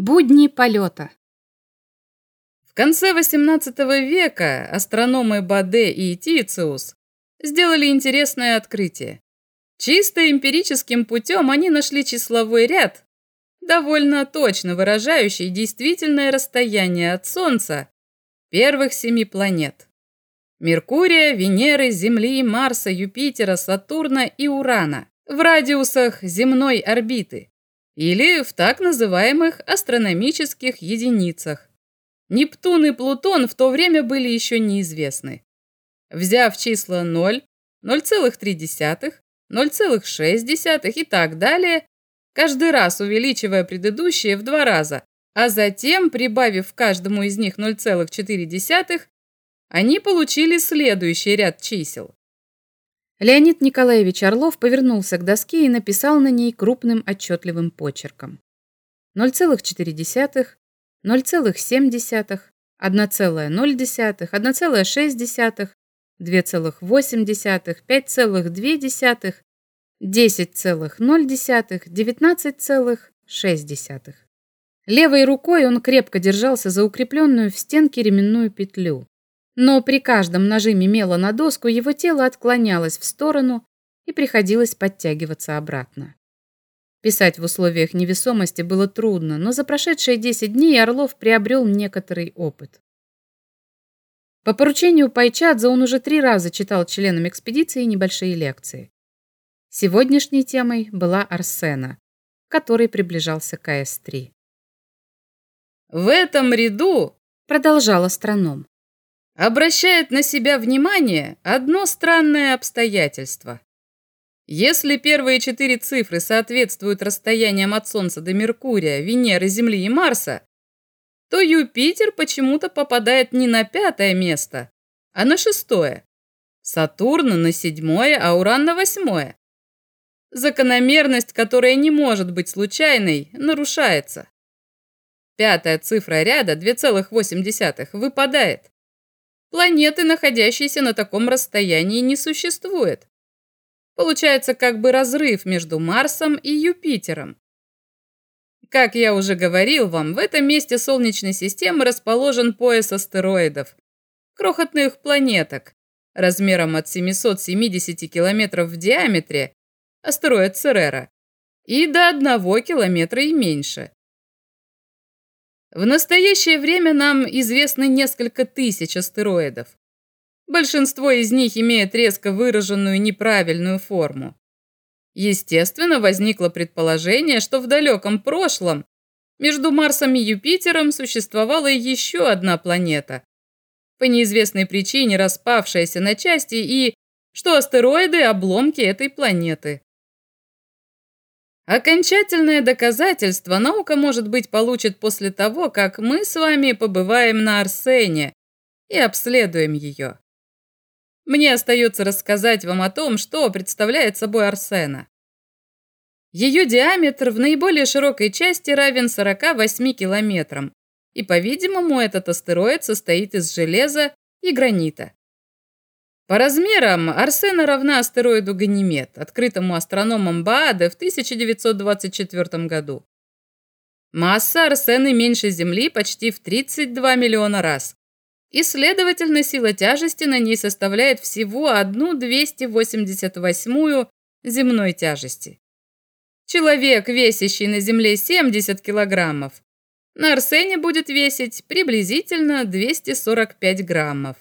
Будни полета. В конце XVIII века астрономы Баде и Тициус сделали интересное открытие. Чисто эмпирическим путем они нашли числовой ряд, довольно точно выражающий действительное расстояние от Солнца первых семи планет. Меркурия, Венеры, Земли, Марса, Юпитера, Сатурна и Урана в радиусах земной орбиты или в так называемых астрономических единицах. Нептун и Плутон в то время были еще неизвестны. Взяв числа 0, 0,3, 0,6 и так далее, каждый раз увеличивая предыдущие в два раза, а затем, прибавив каждому из них 0,4, они получили следующий ряд чисел. Леонид Николаевич Орлов повернулся к доске и написал на ней крупным отчетливым почерком. 0,4, 0,7, 1,0, 1,6, 2,8, 5,2, 10,0, 19,6. Левой рукой он крепко держался за укрепленную в стенке ременную петлю но при каждом нажиме мела на доску его тело отклонялось в сторону и приходилось подтягиваться обратно. Писать в условиях невесомости было трудно, но за прошедшие 10 дней Орлов приобрел некоторый опыт. По поручению Пайчадзе он уже три раза читал членам экспедиции небольшие лекции. Сегодняшней темой была Арсена, который приближался к АС-3. «В этом ряду», — продолжал астроном, обращает на себя внимание одно странное обстоятельство. Если первые четыре цифры соответствуют расстояниям от Солнца до Меркурия, Венеры, Земли и Марса, то Юпитер почему-то попадает не на пятое место, а на шестое. Сатурн на седьмое, а Уран на восьмое. Закономерность, которая не может быть случайной, нарушается. Пятая цифра ряда, 2,8, выпадает. Планеты, находящиеся на таком расстоянии, не существует. Получается как бы разрыв между Марсом и Юпитером. Как я уже говорил вам, в этом месте Солнечной системы расположен пояс астероидов, крохотных планеток, размером от 770 километров в диаметре, астероид Церера, и до 1 километра и меньше. В настоящее время нам известны несколько тысяч астероидов. Большинство из них имеет резко выраженную неправильную форму. Естественно, возникло предположение, что в далеком прошлом между Марсом и Юпитером существовала еще одна планета, по неизвестной причине распавшаяся на части, и что астероиды – обломки этой планеты. Окончательное доказательство наука, может быть, получит после того, как мы с вами побываем на Арсене и обследуем ее. Мне остается рассказать вам о том, что представляет собой Арсена. Ее диаметр в наиболее широкой части равен 48 километрам, и, по-видимому, этот астероид состоит из железа и гранита. По размерам Арсена равна астероиду Ганимед, открытому астрономом Бааде в 1924 году. Масса Арсены меньше Земли почти в 32 миллиона раз. И, следовательно, сила тяжести на ней составляет всего одну 288 земной тяжести. Человек, весящий на Земле 70 килограммов, на Арсене будет весить приблизительно 245 граммов.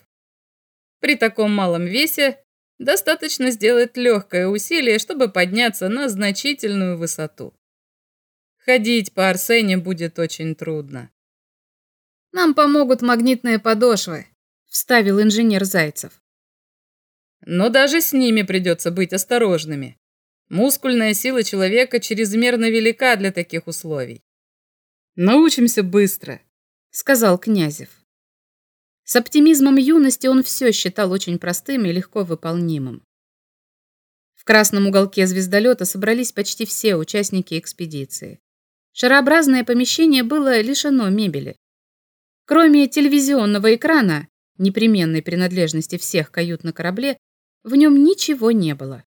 При таком малом весе достаточно сделать легкое усилие, чтобы подняться на значительную высоту. Ходить по Арсене будет очень трудно. «Нам помогут магнитные подошвы», – вставил инженер Зайцев. Но даже с ними придется быть осторожными. Мускульная сила человека чрезмерно велика для таких условий. «Научимся быстро», – сказал Князев. С оптимизмом юности он все считал очень простым и легко выполнимым. В красном уголке звездолета собрались почти все участники экспедиции. Шарообразное помещение было лишено мебели. Кроме телевизионного экрана, непременной принадлежности всех кают на корабле, в нем ничего не было.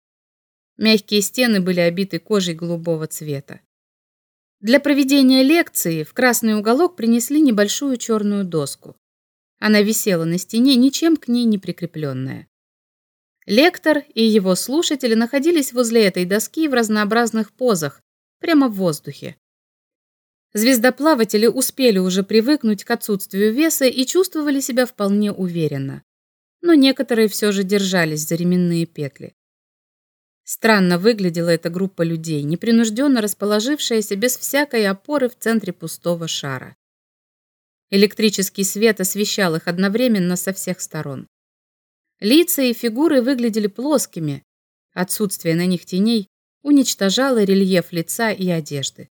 Мягкие стены были обиты кожей голубого цвета. Для проведения лекции в красный уголок принесли небольшую черную доску. Она висела на стене, ничем к ней не прикрепленная. Лектор и его слушатели находились возле этой доски в разнообразных позах, прямо в воздухе. Звездоплаватели успели уже привыкнуть к отсутствию веса и чувствовали себя вполне уверенно. Но некоторые все же держались за ременные петли. Странно выглядела эта группа людей, непринужденно расположившаяся без всякой опоры в центре пустого шара. Электрический свет освещал их одновременно со всех сторон. Лица и фигуры выглядели плоскими, отсутствие на них теней уничтожало рельеф лица и одежды.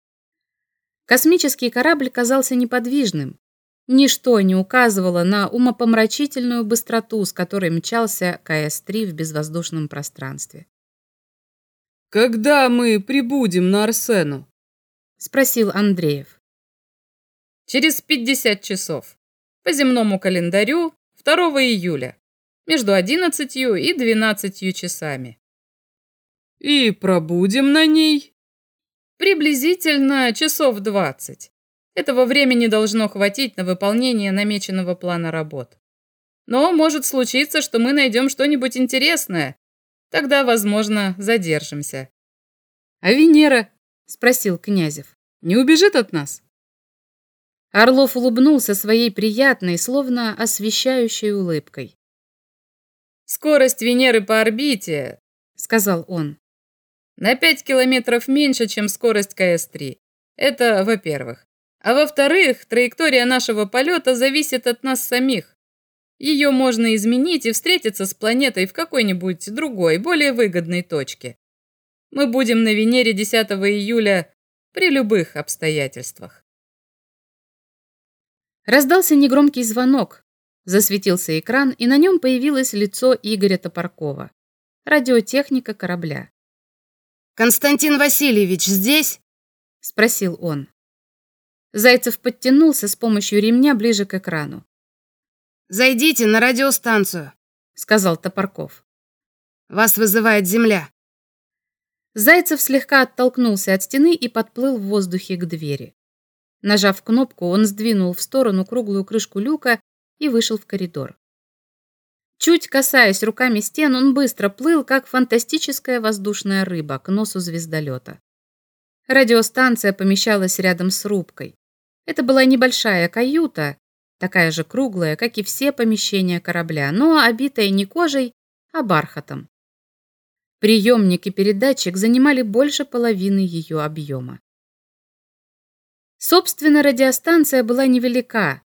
Космический корабль казался неподвижным. Ничто не указывало на умопомрачительную быстроту, с которой мчался КС-3 в безвоздушном пространстве. «Когда мы прибудем на Арсену?» — спросил Андреев. «Через 50 часов. По земному календарю 2 июля. Между 11 и 12 часами». «И пробудем на ней?» «Приблизительно часов 20. Этого времени должно хватить на выполнение намеченного плана работ. Но может случиться, что мы найдем что-нибудь интересное, Тогда, возможно, задержимся. А Венера? Спросил Князев. Не убежит от нас? Орлов улыбнулся своей приятной, словно освещающей улыбкой. «Скорость Венеры по орбите», — сказал он, — «на 5 километров меньше, чем скорость КС-3. Это во-первых. А во-вторых, траектория нашего полета зависит от нас самих. Ее можно изменить и встретиться с планетой в какой-нибудь другой, более выгодной точке. Мы будем на Венере 10 июля при любых обстоятельствах. Раздался негромкий звонок. Засветился экран, и на нем появилось лицо Игоря Топоркова, радиотехника корабля. «Константин Васильевич здесь?» – спросил он. Зайцев подтянулся с помощью ремня ближе к экрану. Зайдите на радиостанцию, сказал Топорков. Вас вызывает земля. Зайцев слегка оттолкнулся от стены и подплыл в воздухе к двери. Нажав кнопку, он сдвинул в сторону круглую крышку люка и вышел в коридор. Чуть касаясь руками стен, он быстро плыл, как фантастическая воздушная рыба к носу звездолета. Радиостанция помещалась рядом с рубкой. Это была небольшая каюта, такая же круглая, как и все помещения корабля, но обитая не кожей, а бархатом. Приемник и передатчик занимали больше половины ее объема. Собственно, радиостанция была невелика.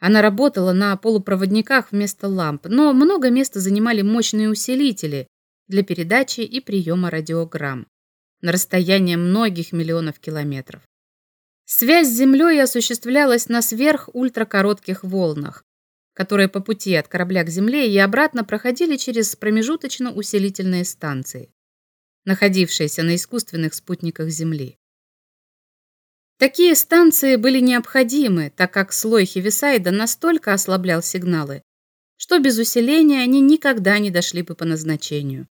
Она работала на полупроводниках вместо ламп, но много места занимали мощные усилители для передачи и приема радиограмм на расстояние многих миллионов километров. Связь с Землей осуществлялась на сверхультракоротких волнах, которые по пути от корабля к Земле и обратно проходили через промежуточно-усилительные станции, находившиеся на искусственных спутниках Земли. Такие станции были необходимы, так как слой Хевисайда настолько ослаблял сигналы, что без усиления они никогда не дошли бы по назначению,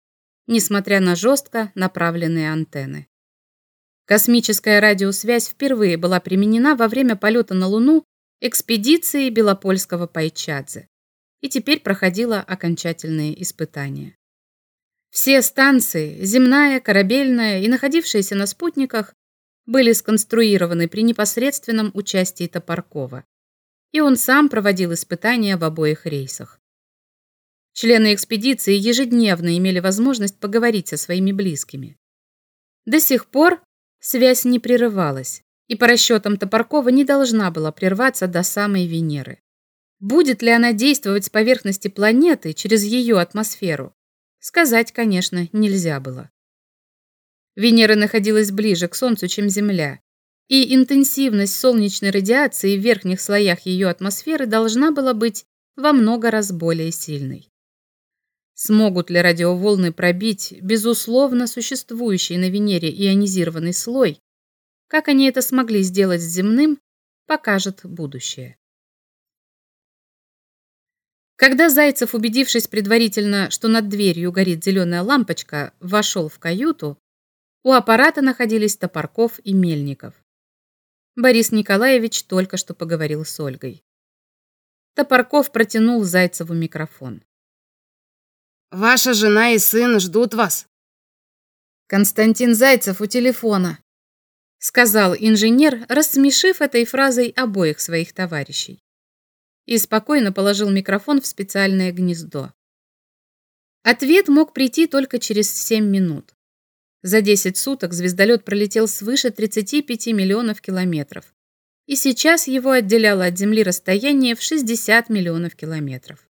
несмотря на жестко направленные антенны. Космическая радиосвязь впервые была применена во время полета на Луну экспедиции Белопольского Пайчадзе и теперь проходила окончательные испытания. Все станции, земная, корабельная и находившиеся на спутниках, были сконструированы при непосредственном участии Топоркова, и он сам проводил испытания в обоих рейсах. Члены экспедиции ежедневно имели возможность поговорить со своими близкими. До сих пор Связь не прерывалась, и по расчетам Топоркова не должна была прерваться до самой Венеры. Будет ли она действовать с поверхности планеты через ее атмосферу? Сказать, конечно, нельзя было. Венера находилась ближе к Солнцу, чем Земля, и интенсивность солнечной радиации в верхних слоях ее атмосферы должна была быть во много раз более сильной. Смогут ли радиоволны пробить, безусловно, существующий на Венере ионизированный слой? Как они это смогли сделать с земным, покажет будущее. Когда Зайцев, убедившись предварительно, что над дверью горит зеленая лампочка, вошел в каюту, у аппарата находились Топорков и Мельников. Борис Николаевич только что поговорил с Ольгой. Топорков протянул Зайцеву микрофон. «Ваша жена и сын ждут вас». «Константин Зайцев у телефона», сказал инженер, рассмешив этой фразой обоих своих товарищей. И спокойно положил микрофон в специальное гнездо. Ответ мог прийти только через 7 минут. За 10 суток звездолет пролетел свыше 35 миллионов километров, и сейчас его отделяло от Земли расстояние в 60 миллионов километров.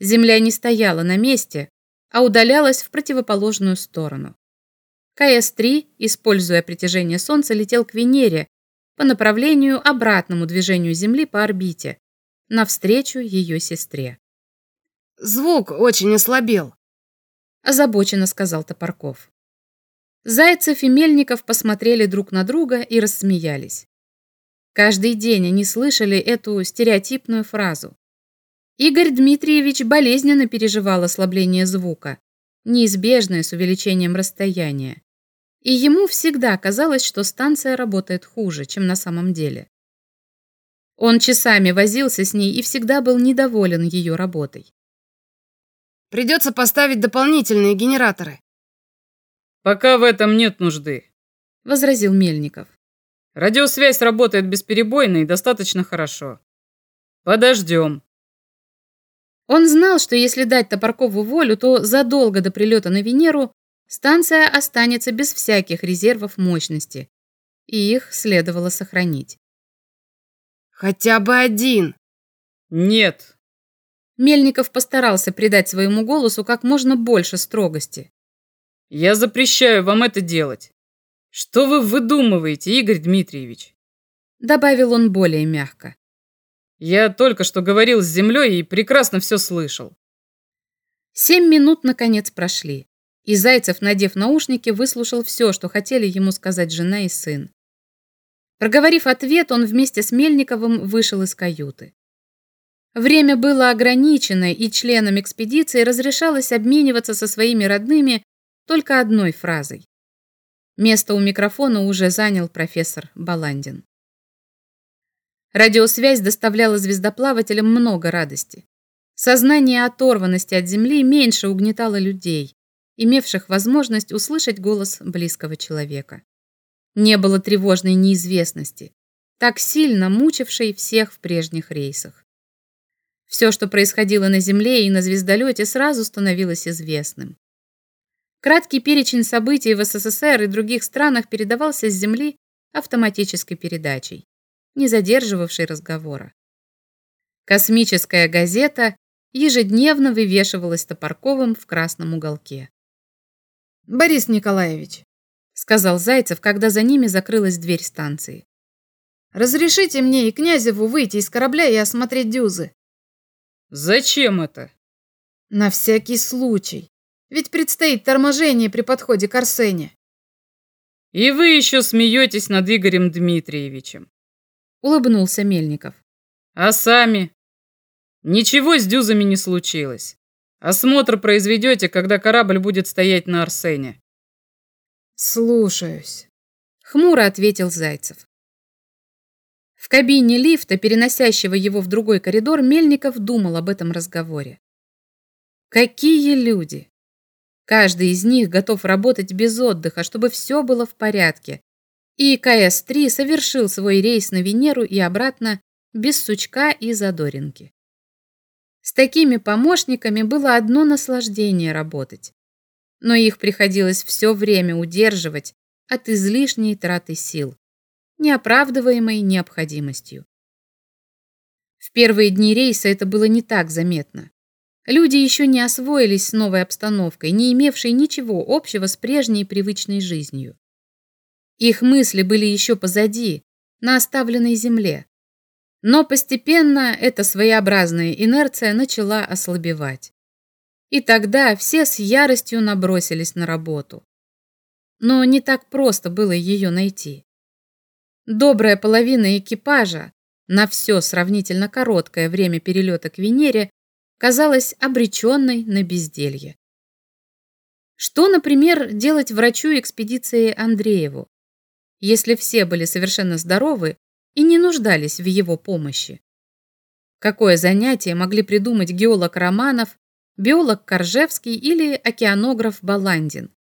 Земля не стояла на месте, а удалялась в противоположную сторону. КС-3, используя притяжение Солнца, летел к Венере по направлению обратному движению Земли по орбите, навстречу ее сестре. «Звук очень ослабел», – озабоченно сказал Топорков. Зайцев и Мельников посмотрели друг на друга и рассмеялись. Каждый день они слышали эту стереотипную фразу. Игорь Дмитриевич болезненно переживал ослабление звука, неизбежное с увеличением расстояния. И ему всегда казалось, что станция работает хуже, чем на самом деле. Он часами возился с ней и всегда был недоволен ее работой. «Придется поставить дополнительные генераторы». «Пока в этом нет нужды», — возразил Мельников. «Радиосвязь работает бесперебойно и достаточно хорошо. Подождем». Он знал, что если дать Топоркову волю, то задолго до прилета на Венеру станция останется без всяких резервов мощности, и их следовало сохранить. «Хотя бы один!» «Нет!» Мельников постарался придать своему голосу как можно больше строгости. «Я запрещаю вам это делать. Что вы выдумываете, Игорь Дмитриевич?» Добавил он более мягко. Я только что говорил с землей и прекрасно все слышал. Семь минут, наконец, прошли, и Зайцев, надев наушники, выслушал все, что хотели ему сказать жена и сын. Проговорив ответ, он вместе с Мельниковым вышел из каюты. Время было ограничено, и членам экспедиции разрешалось обмениваться со своими родными только одной фразой. Место у микрофона уже занял профессор Баландин. Радиосвязь доставляла звездоплавателям много радости. Сознание оторванности от Земли меньше угнетало людей, имевших возможность услышать голос близкого человека. Не было тревожной неизвестности, так сильно мучившей всех в прежних рейсах. Все, что происходило на Земле и на звездолете, сразу становилось известным. Краткий перечень событий в СССР и других странах передавался с Земли автоматической передачей не задерживавший разговора. Космическая газета ежедневно вывешивалась Топорковым в красном уголке. «Борис Николаевич», — сказал Зайцев, когда за ними закрылась дверь станции. «Разрешите мне и Князеву выйти из корабля и осмотреть дюзы». «Зачем это?» «На всякий случай. Ведь предстоит торможение при подходе к Арсене». «И вы еще смеетесь над Игорем Дмитриевичем улыбнулся Мельников. А сами? Ничего с дюзами не случилось. Осмотр произведете, когда корабль будет стоять на Арсене. Слушаюсь, хмуро ответил Зайцев. В кабине лифта, переносящего его в другой коридор, Мельников думал об этом разговоре. Какие люди! Каждый из них готов работать без отдыха, чтобы все было в порядке, и КС-3 совершил свой рейс на Венеру и обратно без сучка и задоринки. С такими помощниками было одно наслаждение работать, но их приходилось все время удерживать от излишней траты сил, неоправдываемой необходимостью. В первые дни рейса это было не так заметно. Люди еще не освоились с новой обстановкой, не имевшей ничего общего с прежней привычной жизнью. Их мысли были еще позади, на оставленной земле. Но постепенно эта своеобразная инерция начала ослабевать. И тогда все с яростью набросились на работу. Но не так просто было ее найти. Добрая половина экипажа на все сравнительно короткое время перелета к Венере казалась обреченной на безделье. Что, например, делать врачу экспедиции Андрееву? если все были совершенно здоровы и не нуждались в его помощи? Какое занятие могли придумать геолог Романов, биолог Коржевский или океанограф Баландин?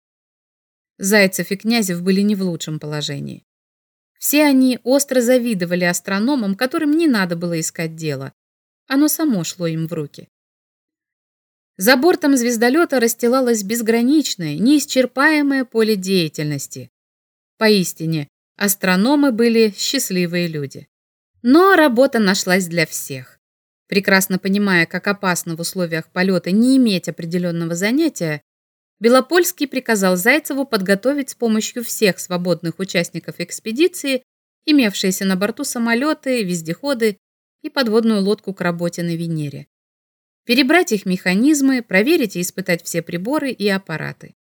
Зайцев и Князев были не в лучшем положении. Все они остро завидовали астрономам, которым не надо было искать дело. Оно само шло им в руки. За бортом звездолета расстилалось безграничное, неисчерпаемое поле деятельности. Поистине, астрономы были счастливые люди. Но работа нашлась для всех. Прекрасно понимая, как опасно в условиях полета не иметь определенного занятия, Белопольский приказал Зайцеву подготовить с помощью всех свободных участников экспедиции имевшиеся на борту самолеты, вездеходы и подводную лодку к работе на Венере. Перебрать их механизмы, проверить и испытать все приборы и аппараты.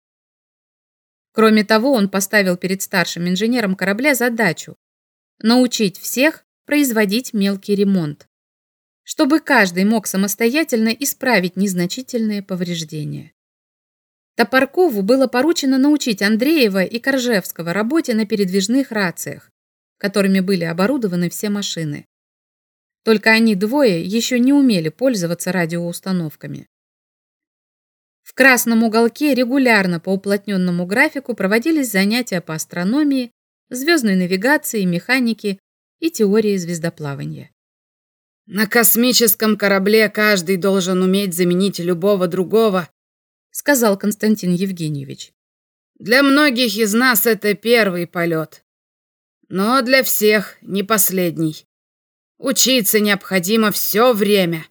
Кроме того, он поставил перед старшим инженером корабля задачу научить всех производить мелкий ремонт, чтобы каждый мог самостоятельно исправить незначительные повреждения. Топоркову было поручено научить Андреева и Коржевского работе на передвижных рациях, которыми были оборудованы все машины. Только они двое еще не умели пользоваться радиоустановками. В красном уголке регулярно по уплотненному графику проводились занятия по астрономии, звездной навигации, механике и теории звездоплавания. На космическом корабле каждый должен уметь заменить любого другого сказал Константин Евгеньевич. Для многих из нас это первый полет. Но для всех не последний. Учиться необходимо все время.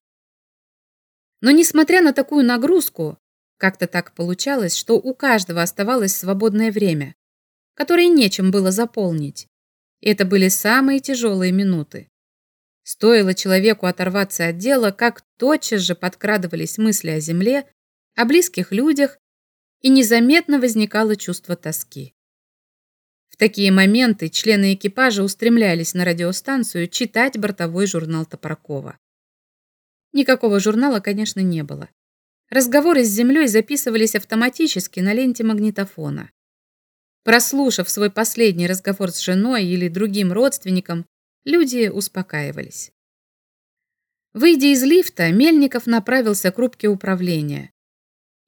Но несмотря на такую нагрузку, как-то так получалось, что у каждого оставалось свободное время, которое нечем было заполнить. Это были самые тяжелые минуты. Стоило человеку оторваться от дела, как тотчас же подкрадывались мысли о земле о близких людях, и незаметно возникало чувство тоски. В такие моменты члены экипажа устремлялись на радиостанцию читать бортовой журнал Топоркова. Никакого журнала, конечно, не было. Разговоры с землей записывались автоматически на ленте магнитофона. Прослушав свой последний разговор с женой или другим родственником, люди успокаивались. Выйдя из лифта, Мельников направился к рубке управления.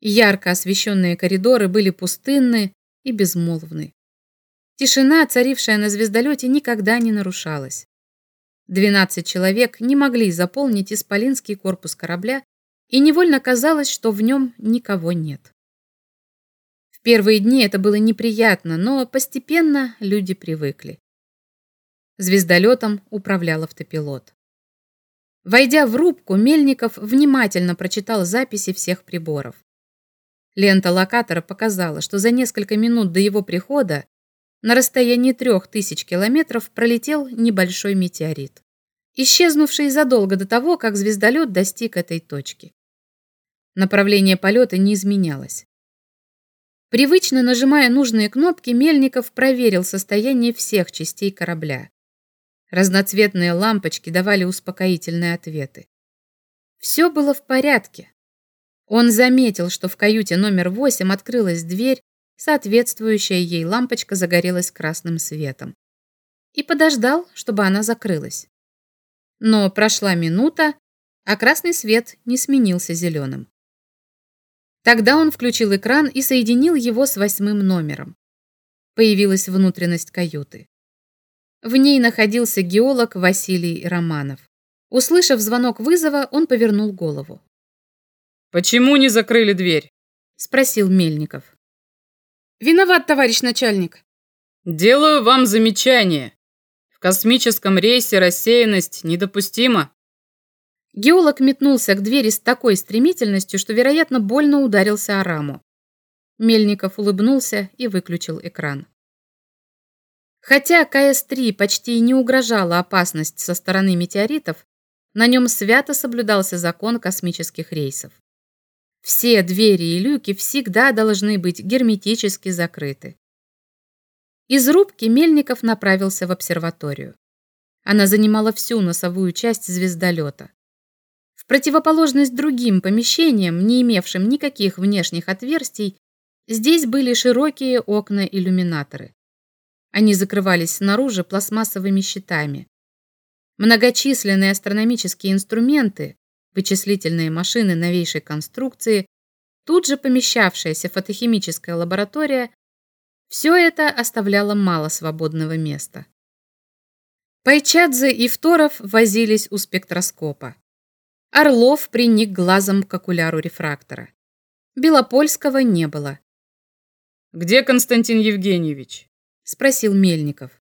Ярко освещенные коридоры были пустынны и безмолвны. Тишина, царившая на звездолете, никогда не нарушалась. Двенадцать человек не могли заполнить исполинский корпус корабля, и невольно казалось, что в нем никого нет. В первые дни это было неприятно, но постепенно люди привыкли. Звездолетом управлял автопилот. Войдя в рубку, Мельников внимательно прочитал записи всех приборов. Лента локатора показала, что за несколько минут до его прихода на расстоянии трех тысяч километров пролетел небольшой метеорит, исчезнувший задолго до того, как звездолет достиг этой точки. Направление полета не изменялось. Привычно нажимая нужные кнопки, Мельников проверил состояние всех частей корабля. Разноцветные лампочки давали успокоительные ответы. Все было в порядке. Он заметил, что в каюте номер восемь открылась дверь, соответствующая ей лампочка загорелась красным светом. И подождал, чтобы она закрылась. Но прошла минута, а красный свет не сменился зеленым. Тогда он включил экран и соединил его с восьмым номером. Появилась внутренность каюты. В ней находился геолог Василий Романов. Услышав звонок вызова, он повернул голову. «Почему не закрыли дверь?» — спросил Мельников. «Виноват, товарищ начальник». «Делаю вам замечание. В космическом рейсе рассеянность недопустима». Геолог метнулся к двери с такой стремительностью, что, вероятно, больно ударился о раму. Мельников улыбнулся и выключил экран. Хотя КС-3 почти не угрожала опасность со стороны метеоритов, на нем свято соблюдался закон космических рейсов. Все двери и люки всегда должны быть герметически закрыты. Из рубки Мельников направился в обсерваторию. Она занимала всю носовую часть звездолета. В противоположность другим помещениям, не имевшим никаких внешних отверстий, здесь были широкие окна-иллюминаторы. Они закрывались снаружи пластмассовыми щитами. Многочисленные астрономические инструменты, вычислительные машины новейшей конструкции, тут же помещавшаяся фотохимическая лаборатория, все это оставляло мало свободного места. Пайчадзе и Второв возились у спектроскопа. Орлов приник глазом к окуляру рефрактора. Белопольского не было. «Где Константин Евгеньевич?» — спросил Мельников.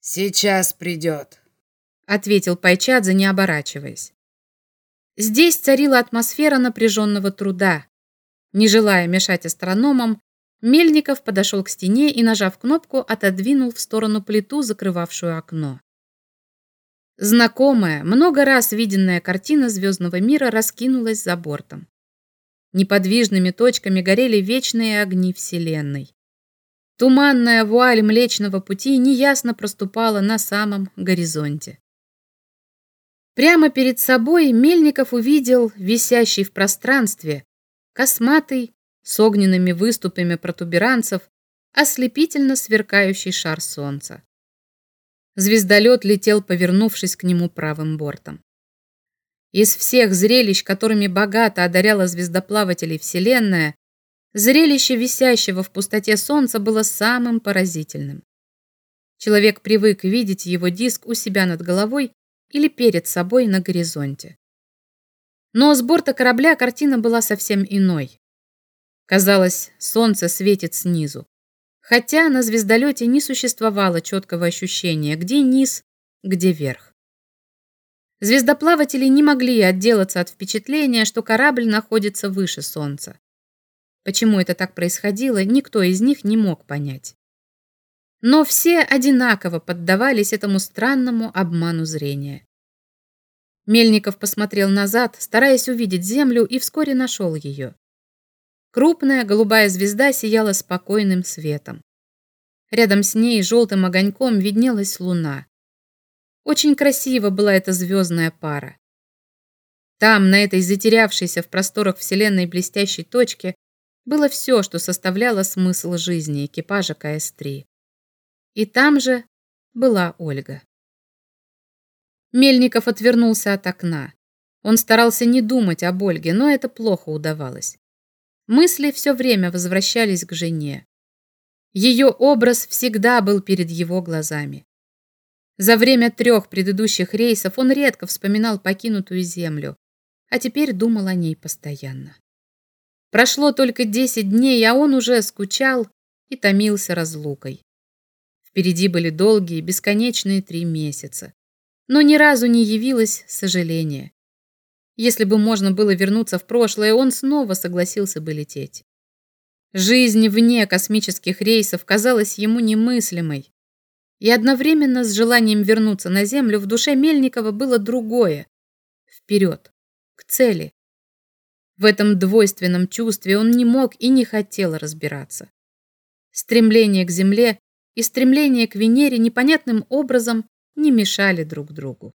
«Сейчас придет», — ответил Пайчадзе, не оборачиваясь. Здесь царила атмосфера напряженного труда. Не желая мешать астрономам, Мельников подошел к стене и, нажав кнопку, отодвинул в сторону плиту, закрывавшую окно. Знакомая, много раз виденная картина звездного мира раскинулась за бортом. Неподвижными точками горели вечные огни Вселенной. Туманная вуаль Млечного Пути неясно проступала на самом горизонте. Прямо перед собой Мельников увидел висящий в пространстве косматый, с огненными выступами протуберанцев, ослепительно сверкающий шар солнца. Звездолет летел, повернувшись к нему правым бортом. Из всех зрелищ, которыми богато одаряла звездоплавателей Вселенная, зрелище висящего в пустоте Солнца было самым поразительным. Человек привык видеть его диск у себя над головой или перед собой на горизонте. Но с борта корабля картина была совсем иной. Казалось, солнце светит снизу. Хотя на звездолете не существовало четкого ощущения, где низ, где верх. Звездоплаватели не могли отделаться от впечатления, что корабль находится выше Солнца. Почему это так происходило, никто из них не мог понять. Но все одинаково поддавались этому странному обману зрения. Мельников посмотрел назад, стараясь увидеть Землю, и вскоре нашел ее. Крупная голубая звезда сияла спокойным светом. Рядом с ней желтым огоньком виднелась луна. Очень красиво была эта звездная пара. Там, на этой затерявшейся в просторах Вселенной блестящей точке, было все, что составляло смысл жизни экипажа КС-3. И там же была Ольга. Мельников отвернулся от окна. Он старался не думать об Ольге, но это плохо удавалось. Мысли все время возвращались к жене. Ее образ всегда был перед его глазами. За время трех предыдущих рейсов он редко вспоминал покинутую землю, а теперь думал о ней постоянно. Прошло только десять дней, а он уже скучал и томился разлукой. Впереди были долгие, бесконечные три месяца. Но ни разу не явилось сожаление. Если бы можно было вернуться в прошлое, он снова согласился бы лететь. Жизнь вне космических рейсов казалась ему немыслимой. И одновременно с желанием вернуться на Землю в душе Мельникова было другое. Вперед, к цели. В этом двойственном чувстве он не мог и не хотел разбираться. Стремление к Земле и стремление к Венере непонятным образом не мешали друг другу.